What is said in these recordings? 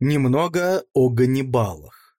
Немного о Ганнибалах.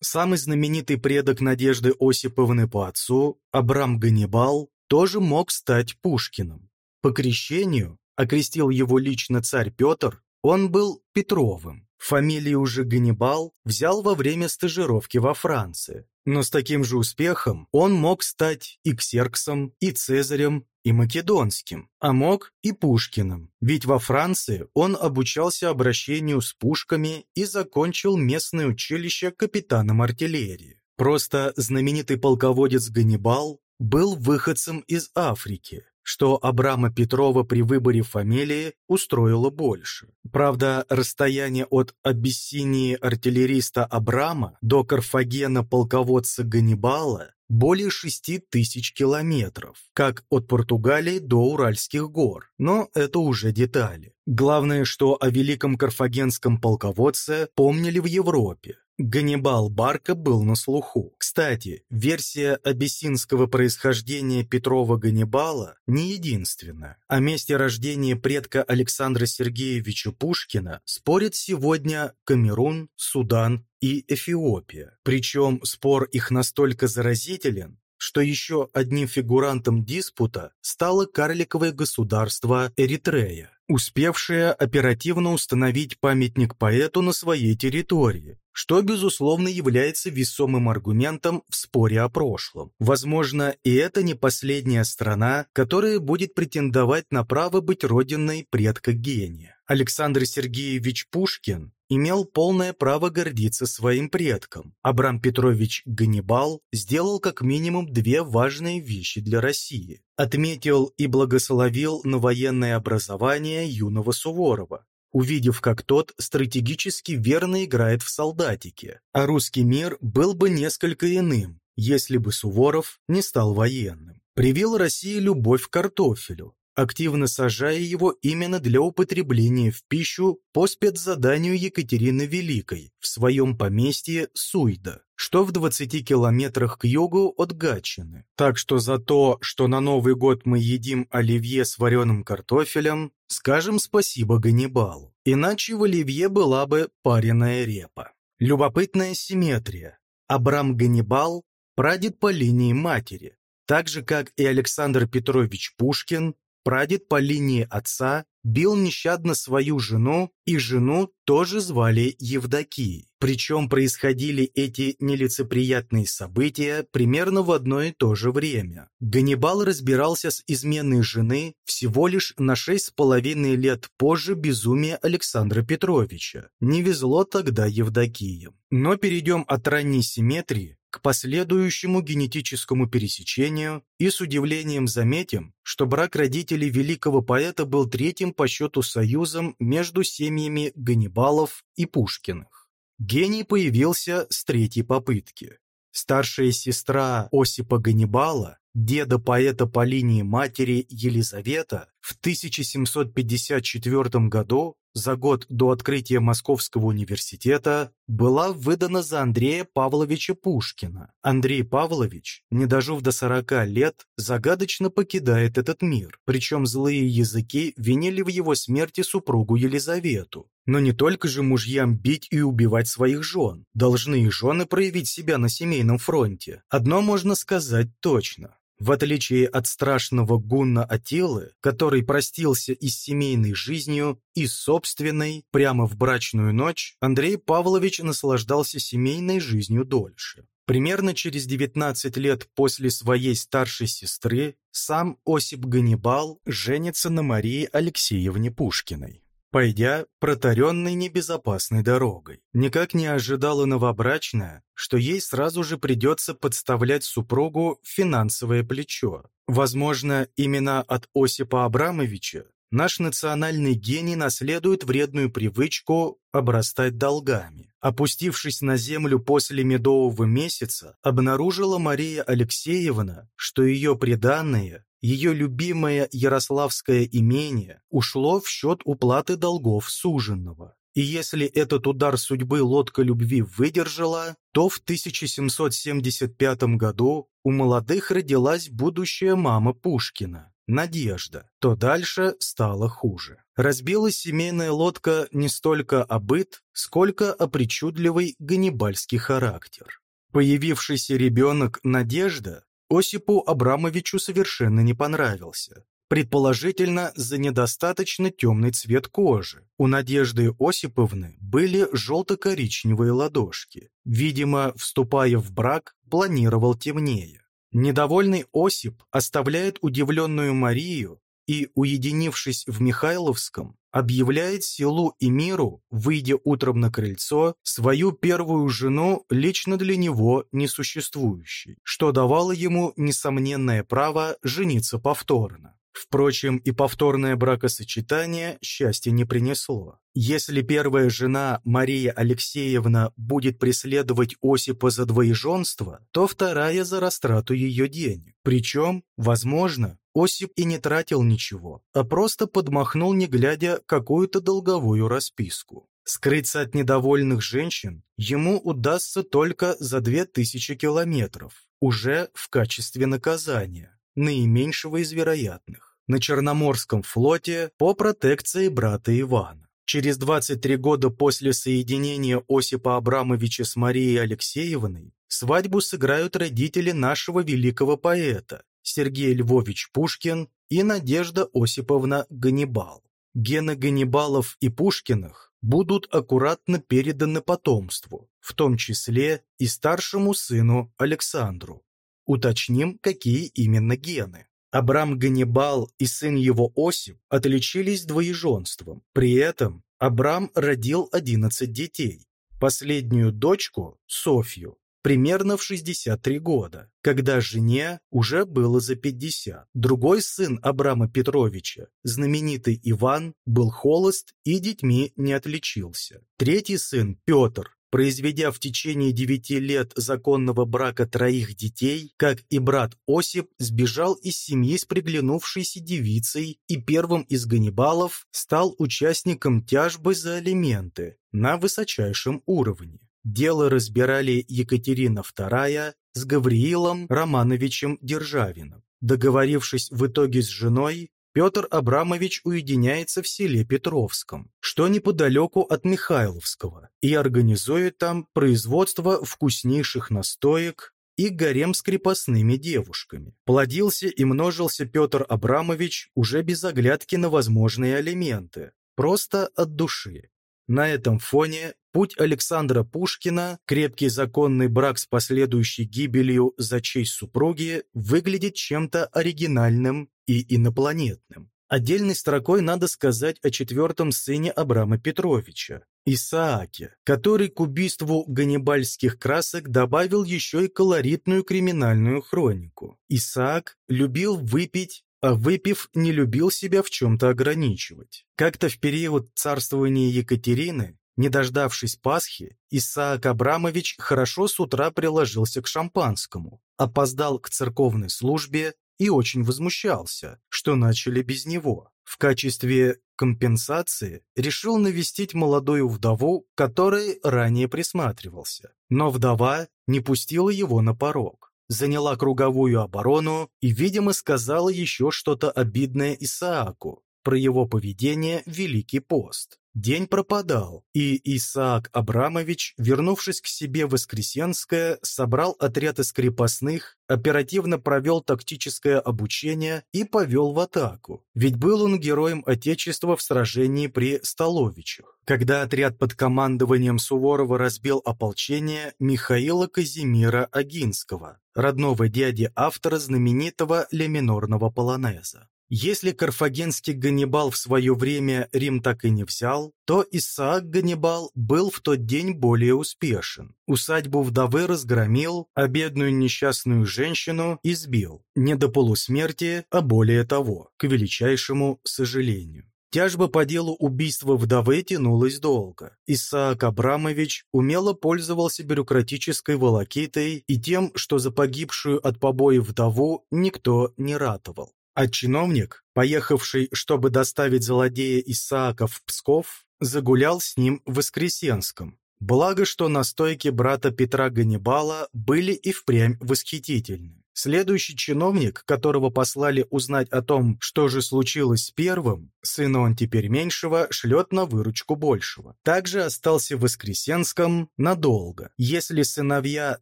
Самый знаменитый предок Надежды Осиповны по отцу, Абрам Ганнибал, тоже мог стать Пушкиным. По крещению, окрестил его лично царь Петр, он был Петровым. Фамилию же Ганнибал взял во время стажировки во Франции. Но с таким же успехом он мог стать и Ксерксом, и Цезарем, и Македонским, а мог и Пушкиным. Ведь во Франции он обучался обращению с пушками и закончил местное училище капитаном артиллерии. Просто знаменитый полководец Ганнибал был выходцем из Африки, что Абрама Петрова при выборе фамилии устроило больше. Правда, расстояние от Абиссинии артиллериста Абрама до Карфагена полководца Ганнибала более 6 тысяч километров, как от Португалии до Уральских гор, но это уже детали. Главное, что о великом карфагенском полководце помнили в Европе, Ганнибал Барка был на слуху. Кстати, версия абиссинского происхождения Петрова Ганнибала не единственная. О месте рождения предка Александра Сергеевича Пушкина спорят сегодня Камерун, Судан и Эфиопия. Причем спор их настолько заразителен, что еще одним фигурантом диспута стало карликовое государство Эритрея успевшее оперативно установить памятник поэту на своей территории, что, безусловно, является весомым аргументом в споре о прошлом. Возможно, и это не последняя страна, которая будет претендовать на право быть родиной предка гения. Александр Сергеевич Пушкин имел полное право гордиться своим предком. Абрам Петрович Ганнибал сделал как минимум две важные вещи для России. Отметил и благословил на военное образование юного Суворова, увидев, как тот стратегически верно играет в солдатике. А русский мир был бы несколько иным, если бы Суворов не стал военным. Привил России любовь к картофелю, активно сажая его именно для употребления в пищу по спецзаданию Екатерины Великой в своем поместье Суйда, что в 20 километрах к югу от Гатчины. Так что за то, что на Новый год мы едим оливье с вареным картофелем, скажем спасибо Ганнибалу. Иначе в оливье была бы пареная репа. Любопытная симметрия. Абрам Ганнибал – прадед по линии матери, так же, как и Александр Петрович Пушкин Прадед по линии отца бил нещадно свою жену, и жену тоже звали Евдокией. Причем происходили эти нелицеприятные события примерно в одно и то же время. Ганнибал разбирался с изменой жены всего лишь на шесть с половиной лет позже безумия Александра Петровича. Не везло тогда Евдокиям. Но перейдем от ранней симметрии к последующему генетическому пересечению и с удивлением заметим, что брак родителей великого поэта был третьим по счету союзом между семьями Ганнибалов и Пушкиных. Гений появился с третьей попытки. Старшая сестра Осипа Ганнибала, деда поэта по линии матери Елизавета, в 1754 году за год до открытия Московского университета была выдана за Андрея Павловича Пушкина. Андрей Павлович, не дожив до 40 лет, загадочно покидает этот мир, причем злые языки винили в его смерти супругу Елизавету. Но не только же мужьям бить и убивать своих жен. Должны и жены проявить себя на семейном фронте. Одно можно сказать точно. В отличие от страшного гунна Атилы, который простился и с семейной жизнью, и собственной, прямо в брачную ночь, Андрей Павлович наслаждался семейной жизнью дольше. Примерно через 19 лет после своей старшей сестры сам Осип Ганнибал женится на Марии Алексеевне Пушкиной пойдя протаренной небезопасной дорогой. Никак не ожидала новобрачная, что ей сразу же придется подставлять супругу финансовое плечо. Возможно, именно от Осипа Абрамовича наш национальный гений наследует вредную привычку обрастать долгами. Опустившись на землю после медового месяца, обнаружила Мария Алексеевна, что ее приданное ее любимое ярославское имение ушло в счет уплаты долгов суженного. И если этот удар судьбы лодка любви выдержала, то в 1775 году у молодых родилась будущая мама Пушкина. Надежда, то дальше стало хуже. Разбилась семейная лодка не столько о быт, сколько о причудливый ганнибальский характер. Появившийся ребенок Надежда Осипу Абрамовичу совершенно не понравился. Предположительно, за недостаточно темный цвет кожи. У Надежды Осиповны были желто-коричневые ладошки. Видимо, вступая в брак, планировал темнее. Недовольный Осип оставляет удивленную Марию и, уединившись в Михайловском, объявляет селу и миру, выйдя утром на крыльцо, свою первую жену лично для него несуществующей, что давало ему несомненное право жениться повторно. Впрочем, и повторное бракосочетание счастья не принесло. Если первая жена, Мария Алексеевна, будет преследовать Осипа за двоеженство, то вторая за растрату ее денег. Причем, возможно, Осип и не тратил ничего, а просто подмахнул, не глядя, какую-то долговую расписку. Скрыться от недовольных женщин ему удастся только за две тысячи километров, уже в качестве наказания, наименьшего из вероятных на Черноморском флоте по протекции брата Ивана. Через 23 года после соединения Осипа Абрамовича с Марией Алексеевной свадьбу сыграют родители нашего великого поэта Сергей Львович Пушкин и Надежда Осиповна Ганнибал. Гены Ганнибалов и Пушкиных будут аккуратно переданы потомству, в том числе и старшему сыну Александру. Уточним, какие именно гены. Абрам Ганнибал и сын его Осип отличились двоеженством. При этом Абрам родил 11 детей. Последнюю дочку, Софью, примерно в 63 года, когда жене уже было за 50. Другой сын Абрама Петровича, знаменитый Иван, был холост и детьми не отличился. Третий сын, Петр, произведя в течение девяти лет законного брака троих детей, как и брат Осип, сбежал из семьи с приглянувшейся девицей и первым из Ганнибалов стал участником тяжбы за алименты на высочайшем уровне. Дело разбирали Екатерина II с Гавриилом Романовичем Державиным. Договорившись в итоге с женой, Петр Абрамович уединяется в селе Петровском, что неподалеку от Михайловского, и организует там производство вкуснейших настоек и гарем с крепостными девушками. Плодился и множился Петр Абрамович уже без оглядки на возможные алименты, просто от души. На этом фоне путь Александра Пушкина, крепкий законный брак с последующей гибелью за честь супруги, выглядит чем-то оригинальным и инопланетным. Отдельной строкой надо сказать о четвертом сыне Абрама Петровича, Исааке, который к убийству ганнибальских красок добавил еще и колоритную криминальную хронику. Исаак любил выпить а выпив, не любил себя в чем-то ограничивать. Как-то в период царствования Екатерины, не дождавшись Пасхи, Исаак Абрамович хорошо с утра приложился к шампанскому, опоздал к церковной службе и очень возмущался, что начали без него. В качестве компенсации решил навестить молодую вдову, которой ранее присматривался. Но вдова не пустила его на порог. Заняла круговую оборону и, видимо, сказала еще что-то обидное Исааку про его поведение в Великий пост. День пропадал, и Исаак Абрамович, вернувшись к себе в Воскресенское, собрал отряд из крепостных, оперативно провел тактическое обучение и повел в атаку. Ведь был он героем Отечества в сражении при Столовичах. Когда отряд под командованием Суворова разбил ополчение Михаила Казимира Агинского, родного дяди автора знаменитого леминорного полонеза. Если карфагенский Ганнибал в свое время Рим так и не взял, то Исаак Ганнибал был в тот день более успешен. Усадьбу вдовы разгромил, а бедную несчастную женщину избил. Не до полусмерти, а более того, к величайшему сожалению. Тяжба по делу убийства вдовы тянулась долго. Исаак Абрамович умело пользовался бюрократической волокитой и тем, что за погибшую от побоев вдову никто не ратовал. А чиновник, поехавший, чтобы доставить злодея Исаака в Псков, загулял с ним в Воскресенском. Благо, что настойки брата Петра Ганнибала были и впрямь восхитительны. Следующий чиновник, которого послали узнать о том, что же случилось первым, сына он теперь меньшего, шлет на выручку большего. Также остался в Воскресенском надолго. Если сыновья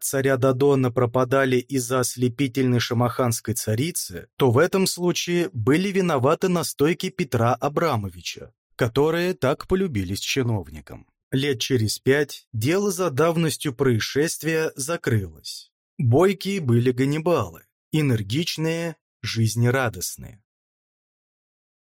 царя Дадона пропадали из-за ослепительной шамаханской царицы, то в этом случае были виноваты настойки Петра Абрамовича, которые так полюбились чиновникам. Лет через пять дело за давностью происшествия закрылось. Бойкие были Ганнибалы, энергичные, жизнерадостные.